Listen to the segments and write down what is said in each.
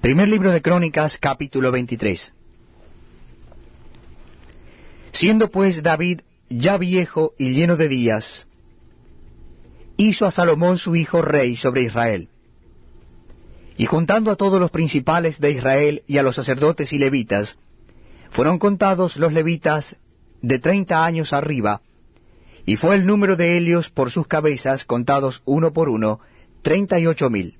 Primer libro de Crónicas, capítulo 23. Siendo pues David ya viejo y lleno de días, hizo a Salomón su hijo rey sobre Israel. Y juntando a todos los principales de Israel y a los sacerdotes y levitas, fueron contados los levitas de treinta años arriba, y fue el número de ellos por sus cabezas, contados uno por uno, treinta y ocho mil.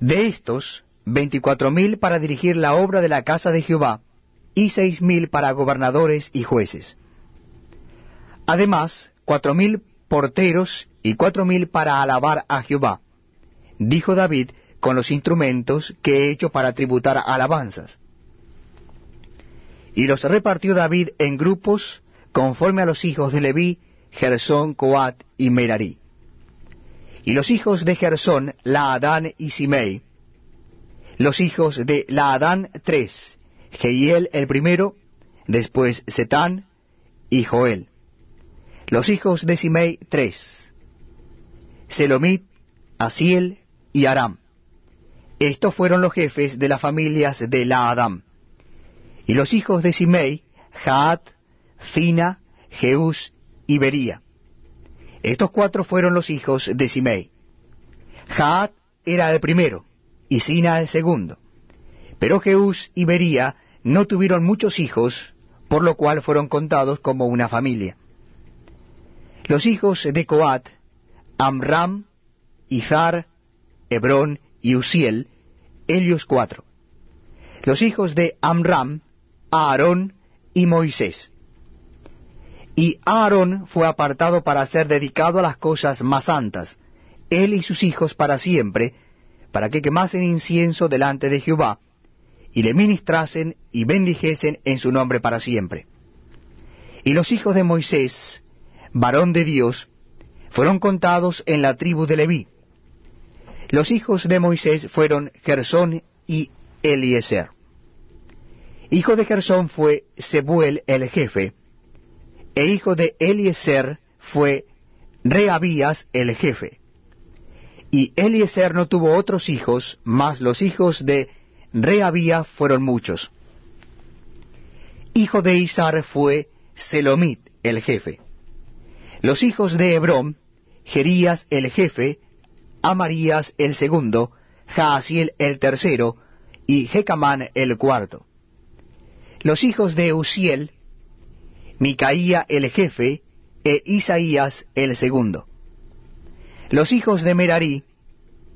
De estos, veinticuatro mil para dirigir la obra de la casa de Jehová, y seis mil para gobernadores y jueces. Además, cuatro mil porteros y cuatro mil para alabar a Jehová, dijo David, con los instrumentos que he hecho para tributar alabanzas. Y los repartió David en grupos conforme a los hijos de Leví, Gersón, Coat y Merarí. Y los hijos de Gersón, Laadán y Simei. Los hijos de Laadán, tres, Jehiel el primero, después Setán y Joel. Los hijos de Simei, tres, Selomit, Asiel y Aram. Estos fueron los jefes de las familias de Laadam. Y los hijos de Simei, Jaat, Zina, Jeús y Bería. Estos cuatro fueron los hijos de Simei. Jaat era el primero, y Sina el segundo. Pero Jeús y Bería no tuvieron muchos hijos, por lo cual fueron contados como una familia. Los hijos de Coat, Amram, Izar, Hebrón y Uziel, ellos cuatro. Los hijos de Amram, Aarón y Moisés. Y Aarón fue apartado para ser dedicado a las cosas más santas, él y sus hijos para siempre, para que quemasen incienso delante de Jehová, y le ministrasen y bendijesen en su nombre para siempre. Y los hijos de Moisés, varón de Dios, fueron contados en la tribu de Leví. Los hijos de Moisés fueron Gersón y Eliezer. Hijo de Gersón fue Sebuel el jefe, e hijo de Eliezer fue Reabías el jefe. Y Eliezer no tuvo otros hijos, mas los hijos de Reabía fueron muchos. Hijo de Isar fue Selomit el jefe. Los hijos de Hebrón, Gerías el jefe, Amarías el segundo, Jaasiel el tercero, y Jecamán el cuarto. Los hijos de Uziel, Micaía el jefe, e Isaías el segundo. Los hijos de Merarí,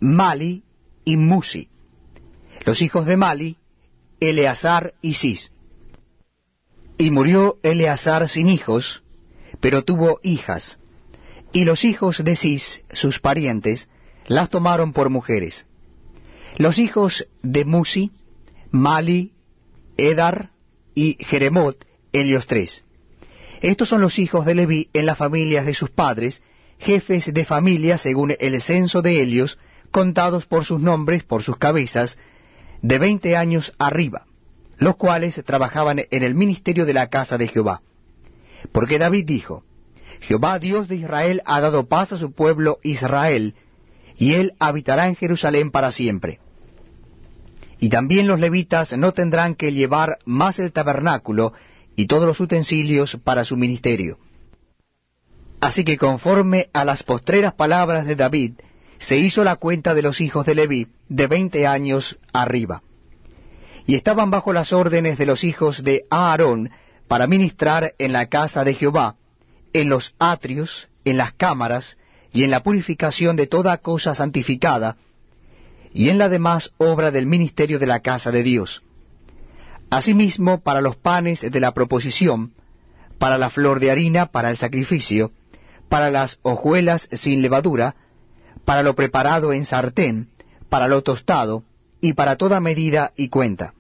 Mali y Musi. Los hijos de Mali, Eleazar y Cis. Y murió Eleazar sin hijos, pero tuvo hijas. Y los hijos de Cis, sus parientes, las tomaron por mujeres. Los hijos de Musi, Mali, Edar y Jeremot, ellos tres. Estos son los hijos de Leví en las familias de sus padres, jefes de familia según el censo de ellos, contados por sus nombres, por sus cabezas, de veinte años arriba, los cuales trabajaban en el ministerio de la casa de Jehová. Porque David dijo, Jehová Dios de Israel ha dado paz a su pueblo Israel, y él habitará en Jerusalén para siempre. Y también los levitas no tendrán que llevar más el tabernáculo y todos los utensilios para su ministerio. Así que conforme a las postreras palabras de David, se hizo la cuenta de los hijos de Leví de veinte años arriba. Y estaban bajo las órdenes de los hijos de Aarón para ministrar en la casa de Jehová, en los atrios, en las cámaras, y en la purificación de toda cosa santificada, y en la demás obra del ministerio de la casa de Dios. Asimismo, para los panes de la proposición, para la flor de harina, para el sacrificio, para las hojuelas sin levadura, para lo preparado en sartén, para lo tostado, y para toda medida y cuenta,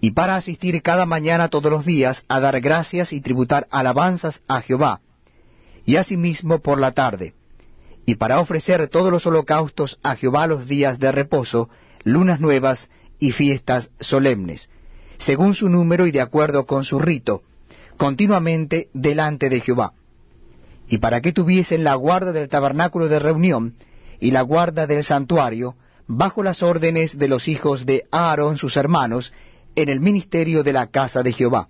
y para asistir cada mañana todos los días a dar gracias y tributar alabanzas a Jehová, y asimismo por la tarde, y para ofrecer todos los holocaustos a Jehová los días de reposo, lunas nuevas y fiestas solemnes, según su número y de acuerdo con su rito, continuamente delante de Jehová. Y para que tuviesen la guarda del tabernáculo de reunión y la guarda del santuario, bajo las órdenes de los hijos de Aarón sus hermanos, en el ministerio de la casa de Jehová.